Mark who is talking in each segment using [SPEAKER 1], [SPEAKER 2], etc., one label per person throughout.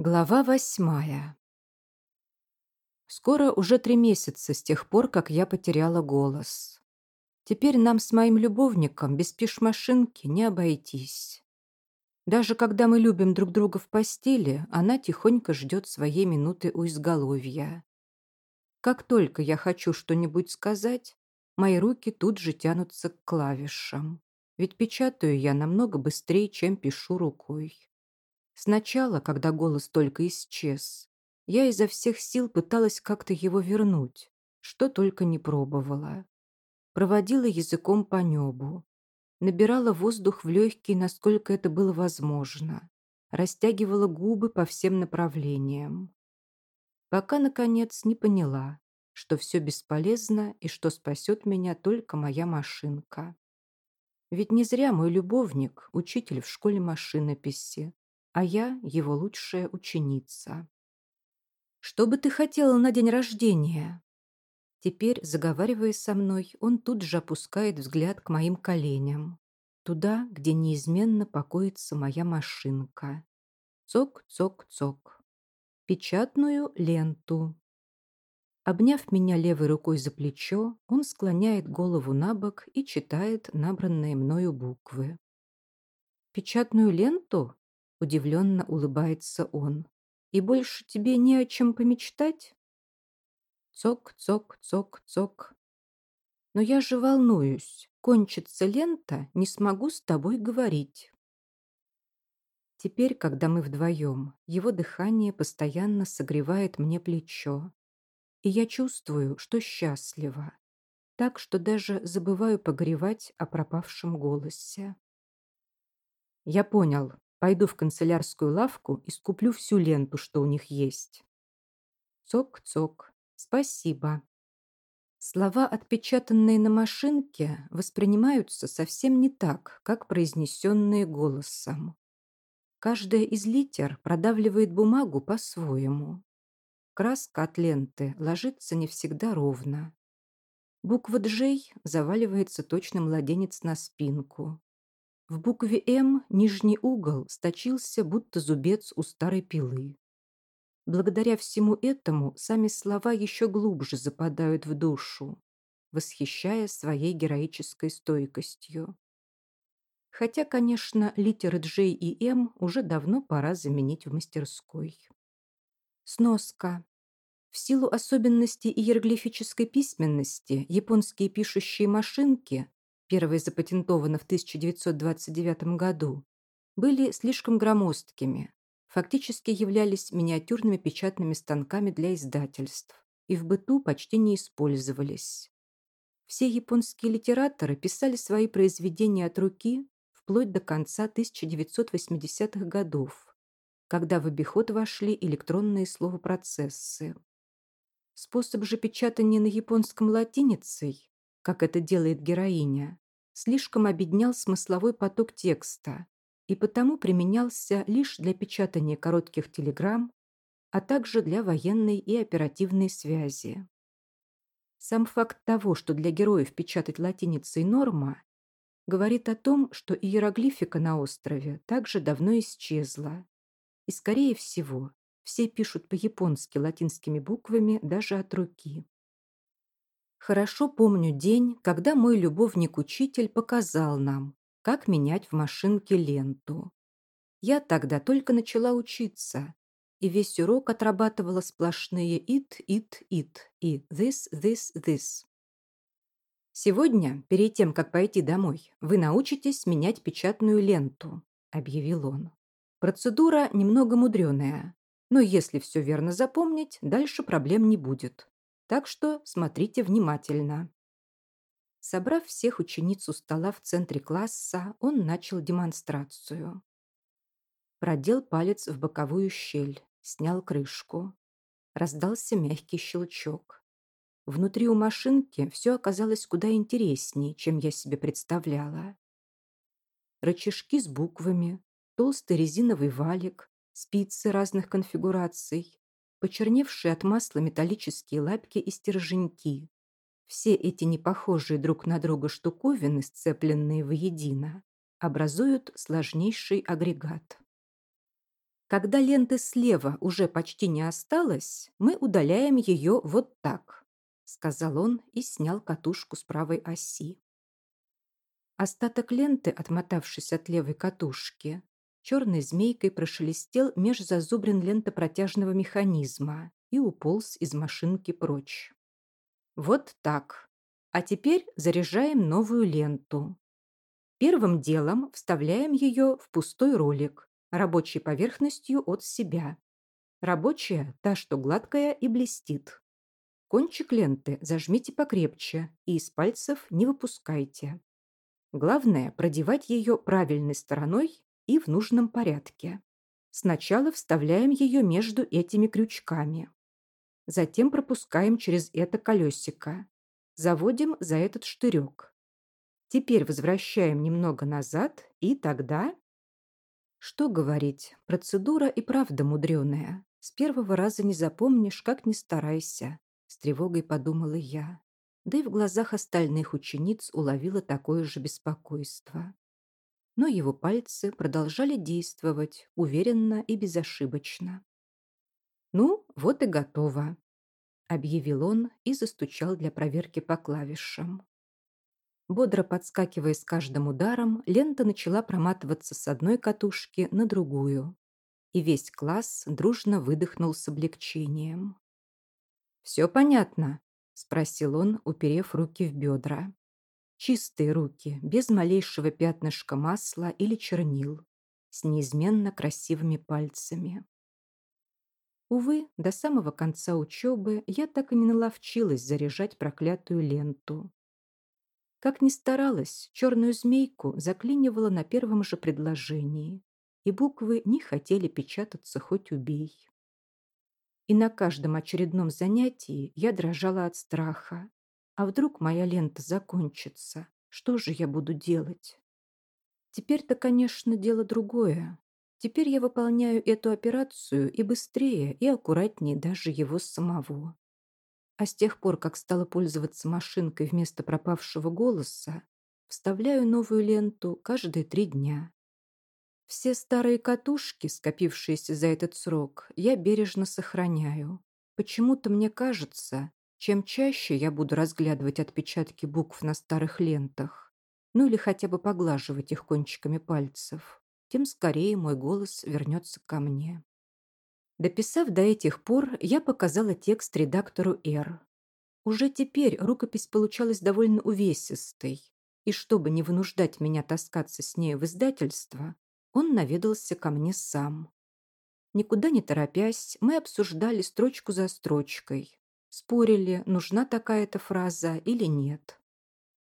[SPEAKER 1] Глава восьмая Скоро уже три месяца с тех пор, как я потеряла голос. Теперь нам с моим любовником без пиш-машинки не обойтись. Даже когда мы любим друг друга в постели, она тихонько ждет своей минуты у изголовья. Как только я хочу что-нибудь сказать, мои руки тут же тянутся к клавишам. Ведь печатаю я намного быстрее, чем пишу рукой. Сначала, когда голос только исчез, я изо всех сил пыталась как-то его вернуть, что только не пробовала. Проводила языком по небу, набирала воздух в легкие, насколько это было возможно, растягивала губы по всем направлениям. Пока, наконец, не поняла, что все бесполезно и что спасет меня только моя машинка. Ведь не зря мой любовник, учитель в школе машинописи, а я его лучшая ученица. «Что бы ты хотела на день рождения?» Теперь, заговаривая со мной, он тут же опускает взгляд к моим коленям, туда, где неизменно покоится моя машинка. Цок-цок-цок. Печатную ленту. Обняв меня левой рукой за плечо, он склоняет голову на бок и читает набранные мною буквы. «Печатную ленту?» Удивленно улыбается он. «И больше тебе не о чем помечтать?» Цок, цок, цок, цок. «Но я же волнуюсь. Кончится лента, не смогу с тобой говорить». Теперь, когда мы вдвоем, его дыхание постоянно согревает мне плечо. И я чувствую, что счастлива. Так, что даже забываю погревать о пропавшем голосе. Я понял, Пойду в канцелярскую лавку и скуплю всю ленту, что у них есть. Цок-цок. Спасибо. Слова, отпечатанные на машинке, воспринимаются совсем не так, как произнесенные голосом. Каждая из литер продавливает бумагу по-своему. Краска от ленты ложится не всегда ровно. Буква «Джей» заваливается точно младенец на спинку. В букве «М» нижний угол сточился, будто зубец у старой пилы. Благодаря всему этому сами слова еще глубже западают в душу, восхищая своей героической стойкостью. Хотя, конечно, литеры J и M уже давно пора заменить в мастерской. Сноска. В силу особенностей иероглифической письменности японские пишущие машинки первая запатентована в 1929 году, были слишком громоздкими, фактически являлись миниатюрными печатными станками для издательств и в быту почти не использовались. Все японские литераторы писали свои произведения от руки вплоть до конца 1980-х годов, когда в обиход вошли электронные словопроцессы. Способ же печатания на японском латиницей как это делает героиня, слишком обеднял смысловой поток текста и потому применялся лишь для печатания коротких телеграмм, а также для военной и оперативной связи. Сам факт того, что для героев печатать латиницей норма, говорит о том, что иероглифика на острове также давно исчезла. И, скорее всего, все пишут по-японски латинскими буквами даже от руки. Хорошо помню день, когда мой любовник-учитель показал нам, как менять в машинке ленту. Я тогда только начала учиться, и весь урок отрабатывала сплошные it, it, it и this, this, this. «Сегодня, перед тем, как пойти домой, вы научитесь менять печатную ленту», – объявил он. «Процедура немного мудреная, но если все верно запомнить, дальше проблем не будет. Так что смотрите внимательно. Собрав всех учениц у стола в центре класса, он начал демонстрацию. Продел палец в боковую щель, снял крышку. Раздался мягкий щелчок. Внутри у машинки все оказалось куда интереснее, чем я себе представляла. Рычажки с буквами, толстый резиновый валик, спицы разных конфигураций, почерневшие от масла металлические лапки и стерженьки. Все эти непохожие друг на друга штуковины, сцепленные воедино, образуют сложнейший агрегат. Когда ленты слева уже почти не осталось, мы удаляем ее вот так, сказал он и снял катушку с правой оси. Остаток ленты, отмотавшись от левой катушки, черной змейкой прошелестел меж зазубрин лентопротяжного механизма и уполз из машинки прочь. Вот так. А теперь заряжаем новую ленту. Первым делом вставляем ее в пустой ролик, рабочей поверхностью от себя. Рабочая – та, что гладкая и блестит. Кончик ленты зажмите покрепче и из пальцев не выпускайте. Главное – продевать ее правильной стороной и в нужном порядке. Сначала вставляем ее между этими крючками. Затем пропускаем через это колесико. Заводим за этот штырек. Теперь возвращаем немного назад, и тогда... Что говорить, процедура и правда мудреная. С первого раза не запомнишь, как ни старайся. С тревогой подумала я. Да и в глазах остальных учениц уловила такое же беспокойство. Но его пальцы продолжали действовать уверенно и безошибочно. «Ну, вот и готово», — объявил он и застучал для проверки по клавишам. Бодро подскакивая с каждым ударом, лента начала проматываться с одной катушки на другую. И весь класс дружно выдохнул с облегчением. «Все понятно?» – спросил он, уперев руки в бедра. Чистые руки, без малейшего пятнышка масла или чернил, с неизменно красивыми пальцами. Увы, до самого конца учебы я так и не наловчилась заряжать проклятую ленту. Как ни старалась, черную змейку заклинивала на первом же предложении, и буквы не хотели печататься хоть убей. И на каждом очередном занятии я дрожала от страха. А вдруг моя лента закончится? Что же я буду делать? Теперь-то, конечно, дело другое. Теперь я выполняю эту операцию и быстрее, и аккуратнее даже его самого. А с тех пор, как стала пользоваться машинкой вместо пропавшего голоса, вставляю новую ленту каждые три дня. Все старые катушки, скопившиеся за этот срок, я бережно сохраняю. Почему-то мне кажется, чем чаще я буду разглядывать отпечатки букв на старых лентах, ну или хотя бы поглаживать их кончиками пальцев, тем скорее мой голос вернется ко мне. Дописав до этих пор, я показала текст редактору «Р». Уже теперь рукопись получалась довольно увесистой, и чтобы не вынуждать меня таскаться с ней в издательство, он наведался ко мне сам. Никуда не торопясь, мы обсуждали строчку за строчкой, спорили, нужна такая-то фраза или нет.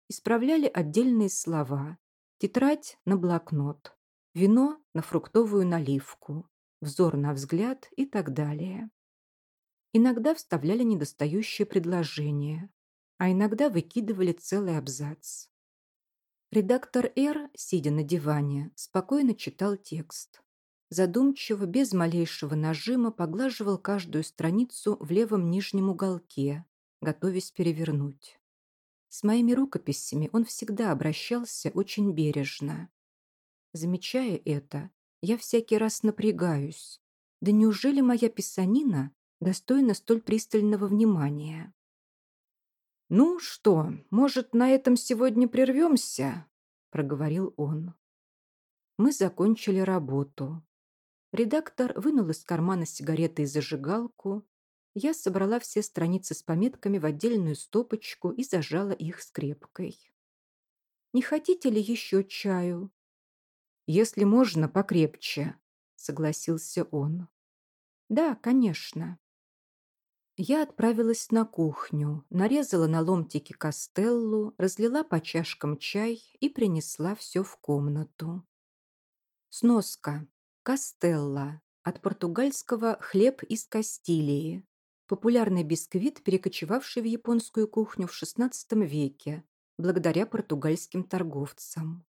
[SPEAKER 1] Исправляли отдельные слова, тетрадь на блокнот, вино на фруктовую наливку, взор на взгляд и так далее. Иногда вставляли недостающее предложение, а иногда выкидывали целый абзац. Редактор Р, сидя на диване, спокойно читал текст. Задумчиво, без малейшего нажима, поглаживал каждую страницу в левом нижнем уголке, готовясь перевернуть. С моими рукописями он всегда обращался очень бережно. Замечая это, я всякий раз напрягаюсь. Да неужели моя писанина достойна столь пристального внимания? «Ну что, может, на этом сегодня прервемся?» – проговорил он. Мы закончили работу. Редактор вынул из кармана сигареты и зажигалку. Я собрала все страницы с пометками в отдельную стопочку и зажала их скрепкой. «Не хотите ли еще чаю?» «Если можно, покрепче», — согласился он. «Да, конечно». Я отправилась на кухню, нарезала на ломтики кастеллу, разлила по чашкам чай и принесла все в комнату. Сноска. Кастелла. От португальского «хлеб из Кастилии». Популярный бисквит, перекочевавший в японскую кухню в XVI веке, благодаря португальским торговцам.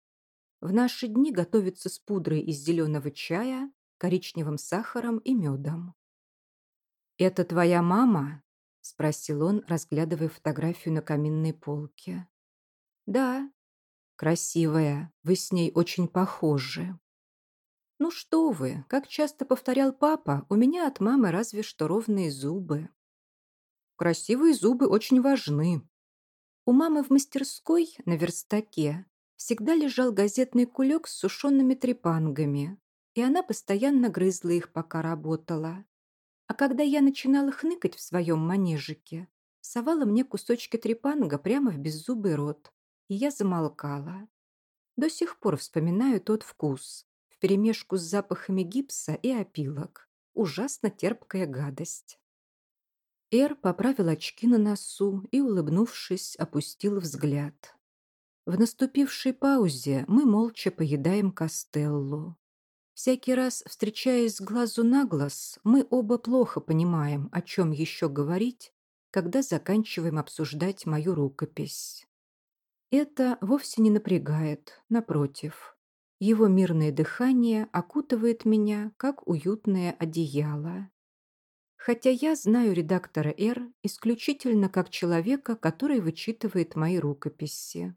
[SPEAKER 1] В наши дни готовится с пудрой из зеленого чая, коричневым сахаром и медом. «Это твоя мама?» – спросил он, разглядывая фотографию на каминной полке. «Да». «Красивая. Вы с ней очень похожи». Ну что вы, как часто повторял папа, у меня от мамы разве что ровные зубы. Красивые зубы очень важны. У мамы в мастерской на верстаке всегда лежал газетный кулек с сушеными трепангами, и она постоянно грызла их, пока работала. А когда я начинала хныкать в своем манежике, совала мне кусочки трепанга прямо в беззубый рот, и я замолкала. До сих пор вспоминаю тот вкус, вперемешку с запахами гипса и опилок. Ужасно терпкая гадость. Эр поправил очки на носу и, улыбнувшись, опустил взгляд. В наступившей паузе мы молча поедаем костеллу. Всякий раз, встречаясь глазу на глаз, мы оба плохо понимаем, о чем еще говорить, когда заканчиваем обсуждать мою рукопись. Это вовсе не напрягает, напротив. Его мирное дыхание окутывает меня, как уютное одеяло. Хотя я знаю редактора «Р» исключительно как человека, который вычитывает мои рукописи.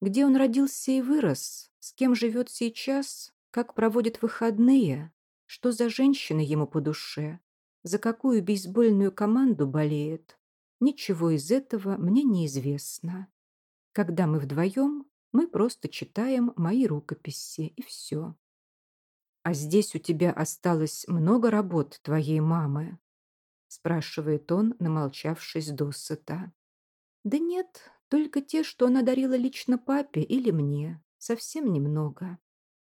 [SPEAKER 1] Где он родился и вырос, с кем живет сейчас, как проводит выходные, что за женщина ему по душе, за какую бейсбольную команду болеет, ничего из этого мне неизвестно. Когда мы вдвоем, мы просто читаем мои рукописи, и все. «А здесь у тебя осталось много работ твоей мамы?» спрашивает он, намолчавшись досыта. «Да нет, только те, что она дарила лично папе или мне. Совсем немного»,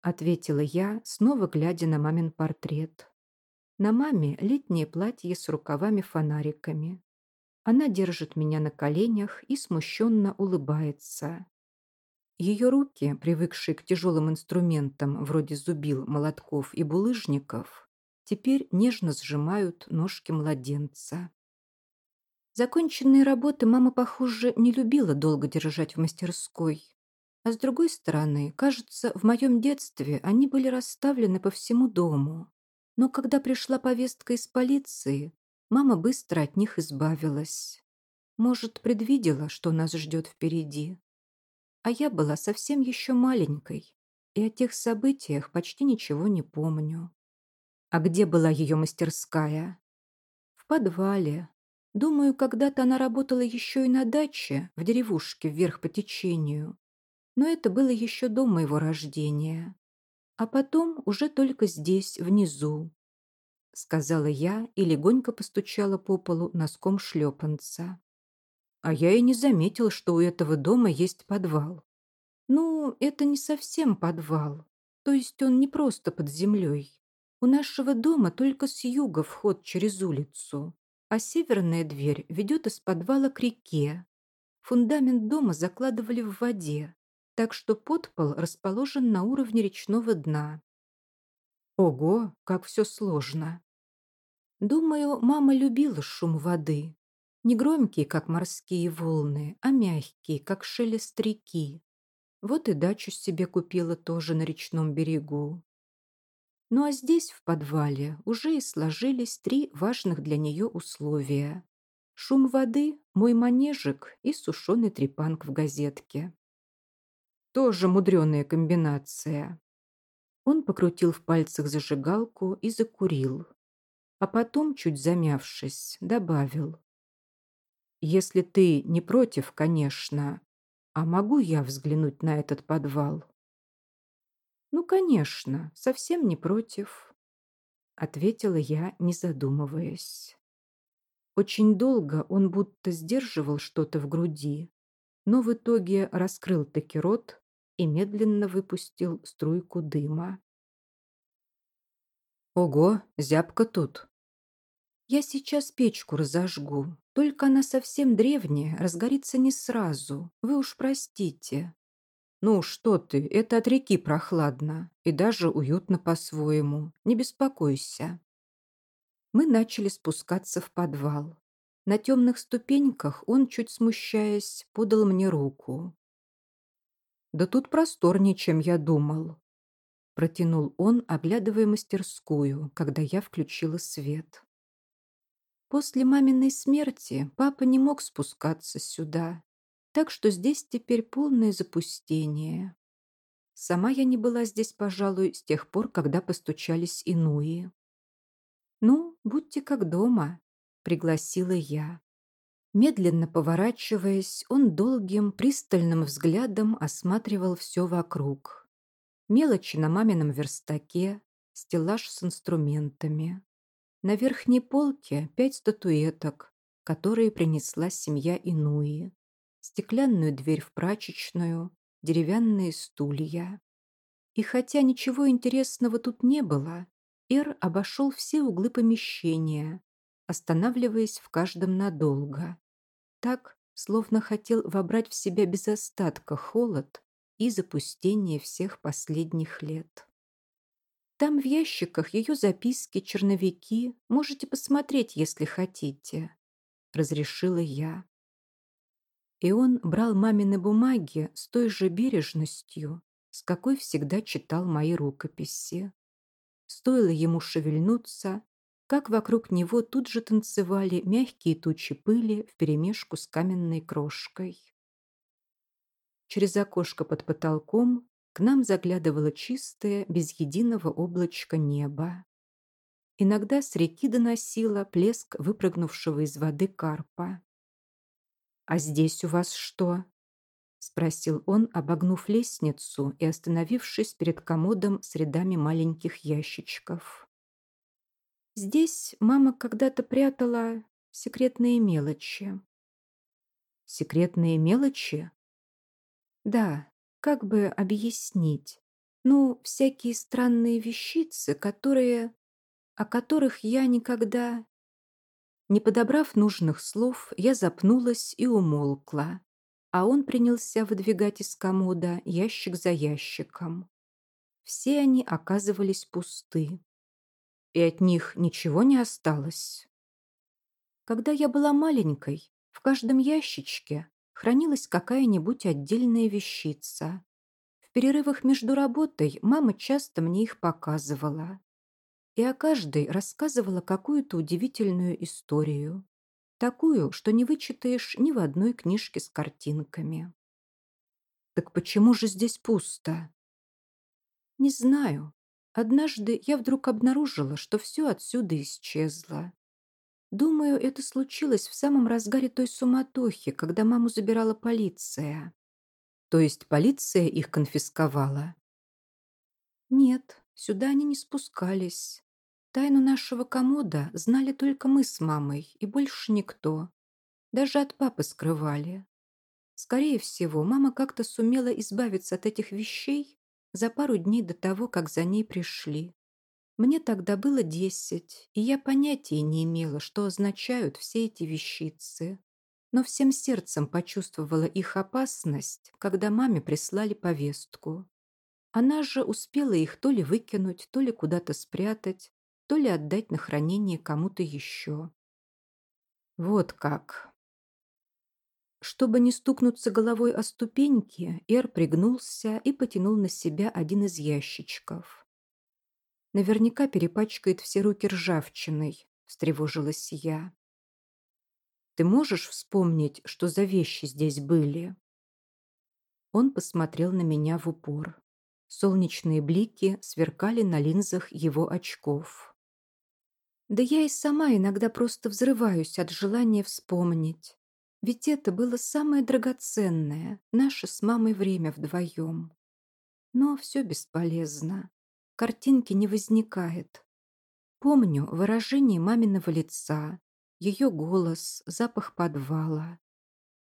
[SPEAKER 1] ответила я, снова глядя на мамин портрет. На маме летнее платье с рукавами-фонариками. Она держит меня на коленях и смущенно улыбается. Ее руки, привыкшие к тяжелым инструментам вроде зубил, молотков и булыжников, теперь нежно сжимают ножки младенца. Законченные работы мама, похоже, не любила долго держать в мастерской. А с другой стороны, кажется, в моем детстве они были расставлены по всему дому. Но когда пришла повестка из полиции, Мама быстро от них избавилась. Может, предвидела, что нас ждет впереди. А я была совсем еще маленькой, и о тех событиях почти ничего не помню. А где была ее мастерская? В подвале. Думаю, когда-то она работала еще и на даче, в деревушке вверх по течению. Но это было еще до моего рождения. А потом уже только здесь, внизу, — сказала я и легонько постучала по полу носком шлепанца. А я и не заметил, что у этого дома есть подвал. Ну, это не совсем подвал. То есть он не просто под землей. У нашего дома только с юга вход через улицу, а северная дверь ведет из подвала к реке. Фундамент дома закладывали в воде, так что подпол расположен на уровне речного дна. Ого, как все сложно. Думаю, мама любила шум воды. Не громкий, как морские волны, а мягкий, как шелест реки. Вот и дачу себе купила тоже на речном берегу. Ну а здесь, в подвале, уже и сложились три важных для нее условия. Шум воды, мой манежик и сушеный трепанг в газетке. Тоже мудреная комбинация. Он покрутил в пальцах зажигалку и закурил. А потом, чуть замявшись, добавил. «Если ты не против, конечно, а могу я взглянуть на этот подвал?» «Ну, конечно, совсем не против», — ответила я, не задумываясь. Очень долго он будто сдерживал что-то в груди, но в итоге раскрыл таки рот и медленно выпустил струйку дыма. «Ого, зябко тут!» «Я сейчас печку разожгу, только она совсем древняя, разгорится не сразу. Вы уж простите». «Ну что ты, это от реки прохладно и даже уютно по-своему. Не беспокойся». Мы начали спускаться в подвал. На темных ступеньках он, чуть смущаясь, подал мне руку. «Да тут просторнее, чем я думал», — протянул он, оглядывая мастерскую, когда я включила свет. После маминой смерти папа не мог спускаться сюда, так что здесь теперь полное запустение. Сама я не была здесь, пожалуй, с тех пор, когда постучались инуи. «Ну, будьте как дома», — пригласила я. Медленно поворачиваясь, он долгим, пристальным взглядом осматривал все вокруг. Мелочи на мамином верстаке, стеллаж с инструментами. На верхней полке пять статуэток, которые принесла семья Инуи. Стеклянную дверь в прачечную, деревянные стулья. И хотя ничего интересного тут не было, Эр обошел все углы помещения, останавливаясь в каждом надолго. Так, словно хотел вобрать в себя без остатка холод и запустение всех последних лет. Там в ящиках ее записки, черновики. Можете посмотреть, если хотите. Разрешила я. И он брал мамины бумаги с той же бережностью, с какой всегда читал мои рукописи. Стоило ему шевельнуться, как вокруг него тут же танцевали мягкие тучи пыли вперемешку с каменной крошкой. Через окошко под потолком к нам заглядывало чистое, без единого облачка небо. Иногда с реки доносило плеск выпрыгнувшего из воды карпа. «А здесь у вас что?» — спросил он, обогнув лестницу и остановившись перед комодом с рядами маленьких ящичков. «Здесь мама когда-то прятала секретные мелочи». «Секретные мелочи?» «Да, как бы объяснить? Ну, всякие странные вещицы, которые... о которых я никогда... Не подобрав нужных слов, я запнулась и умолкла, а он принялся выдвигать из комода ящик за ящиком. Все они оказывались пусты. И от них ничего не осталось. Когда я была маленькой, в каждом ящичке хранилась какая-нибудь отдельная вещица. В перерывах между работой мама часто мне их показывала. И о каждой рассказывала какую-то удивительную историю. Такую, что не вычитаешь ни в одной книжке с картинками. Так почему же здесь пусто? Не знаю. Однажды я вдруг обнаружила, что все отсюда исчезло. Думаю, это случилось в самом разгаре той суматохи, когда маму забирала полиция. То есть полиция их конфисковала? Нет, сюда они не спускались. Тайну нашего комода знали только мы с мамой и больше никто. Даже от папы скрывали. Скорее всего, мама как-то сумела избавиться от этих вещей за пару дней до того, как за ней пришли. Мне тогда было десять, и я понятия не имела, что означают все эти вещицы. Но всем сердцем почувствовала их опасность, когда маме прислали повестку. Она же успела их то ли выкинуть, то ли куда-то спрятать, то ли отдать на хранение кому-то еще. Вот как. Чтобы не стукнуться головой о ступеньки, Эр пригнулся и потянул на себя один из ящичков. Наверняка перепачкает все руки ржавчиной, встревожилась я. Ты можешь вспомнить, что за вещи здесь были? Он посмотрел на меня в упор. Солнечные блики сверкали на линзах его очков. Да я и сама иногда просто взрываюсь от желания вспомнить. Ведь это было самое драгоценное, наше с мамой время вдвоем. Но все бесполезно картинки не возникает. Помню выражение маминого лица, ее голос, запах подвала.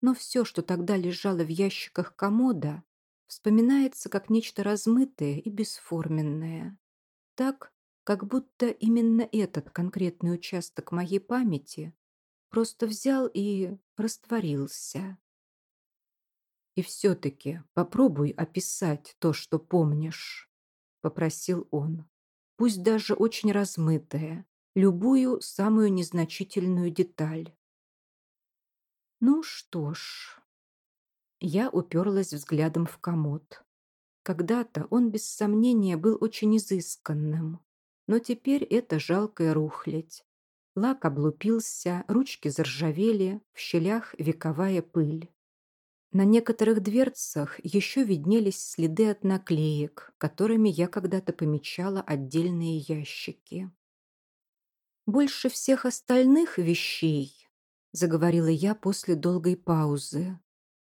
[SPEAKER 1] Но все, что тогда лежало в ящиках комода, вспоминается как нечто размытое и бесформенное. Так, как будто именно этот конкретный участок моей памяти просто взял и растворился. И все-таки попробуй описать то, что помнишь попросил он. Пусть даже очень размытая, любую самую незначительную деталь. Ну что ж. Я уперлась взглядом в комод. Когда-то он без сомнения был очень изысканным, но теперь это жалкая рухлядь. Лак облупился, ручки заржавели, в щелях вековая пыль. На некоторых дверцах еще виднелись следы от наклеек, которыми я когда-то помечала отдельные ящики. «Больше всех остальных вещей», — заговорила я после долгой паузы,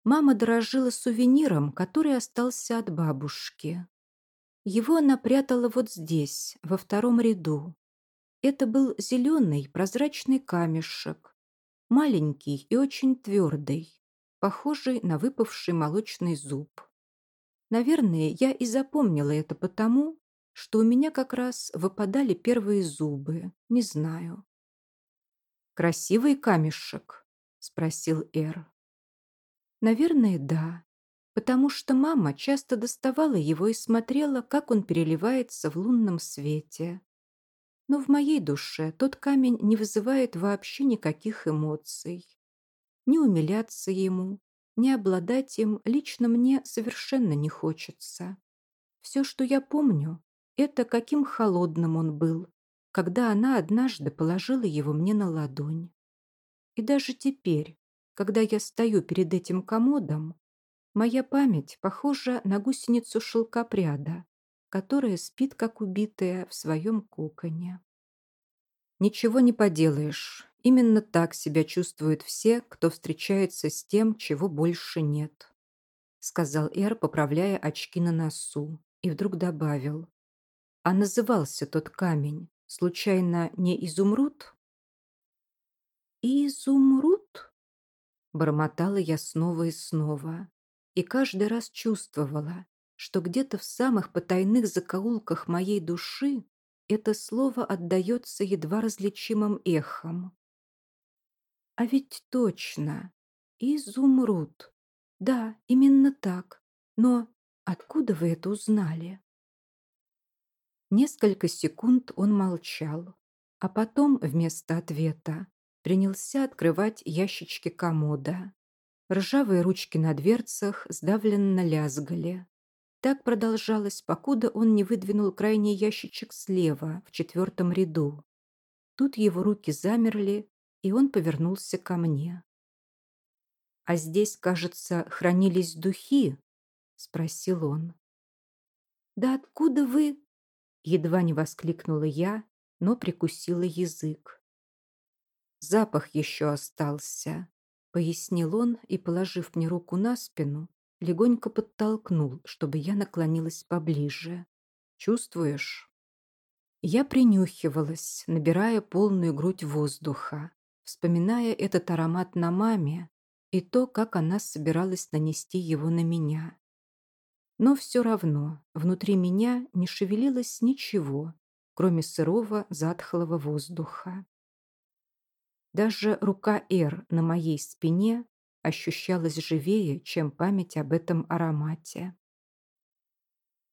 [SPEAKER 1] мама дорожила сувениром, который остался от бабушки. Его она прятала вот здесь, во втором ряду. Это был зеленый прозрачный камешек, маленький и очень твердый похожий на выпавший молочный зуб. Наверное, я и запомнила это потому, что у меня как раз выпадали первые зубы, не знаю. «Красивый камешек?» – спросил Эр. «Наверное, да, потому что мама часто доставала его и смотрела, как он переливается в лунном свете. Но в моей душе тот камень не вызывает вообще никаких эмоций не умиляться ему, не обладать им лично мне совершенно не хочется. Все, что я помню, это каким холодным он был, когда она однажды положила его мне на ладонь. И даже теперь, когда я стою перед этим комодом, моя память похожа на гусеницу шелкопряда, которая спит, как убитая, в своем коконе. Ничего не поделаешь, Именно так себя чувствуют все, кто встречается с тем, чего больше нет. Сказал Эр, поправляя очки на носу, и вдруг добавил. А назывался тот камень, случайно, не изумруд? «Изумруд?» Бормотала я снова и снова, и каждый раз чувствовала, что где-то в самых потайных закоулках моей души это слово отдается едва различимым эхом. А ведь точно. Изумруд. Да, именно так. Но откуда вы это узнали? Несколько секунд он молчал, а потом вместо ответа принялся открывать ящички комода. Ржавые ручки на дверцах сдавленно лязгали. Так продолжалось, покуда он не выдвинул крайний ящичек слева, в четвертом ряду. Тут его руки замерли, и он повернулся ко мне. «А здесь, кажется, хранились духи?» — спросил он. «Да откуда вы?» — едва не воскликнула я, но прикусила язык. «Запах еще остался», — пояснил он и, положив мне руку на спину, легонько подтолкнул, чтобы я наклонилась поближе. «Чувствуешь?» Я принюхивалась, набирая полную грудь воздуха вспоминая этот аромат на маме и то, как она собиралась нанести его на меня. Но все равно внутри меня не шевелилось ничего, кроме сырого затхлого воздуха. Даже рука Эр на моей спине ощущалась живее, чем память об этом аромате.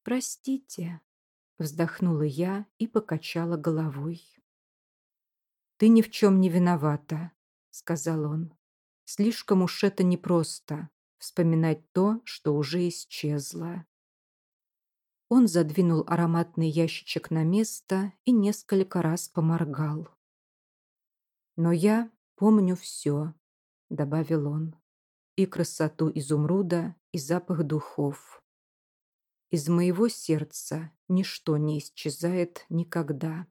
[SPEAKER 1] «Простите», — вздохнула я и покачала головой. «Ты ни в чем не виновата», — сказал он. «Слишком уж это непросто — вспоминать то, что уже исчезло». Он задвинул ароматный ящичек на место и несколько раз поморгал. «Но я помню все», — добавил он, «и красоту изумруда, и запах духов. Из моего сердца ничто не исчезает никогда».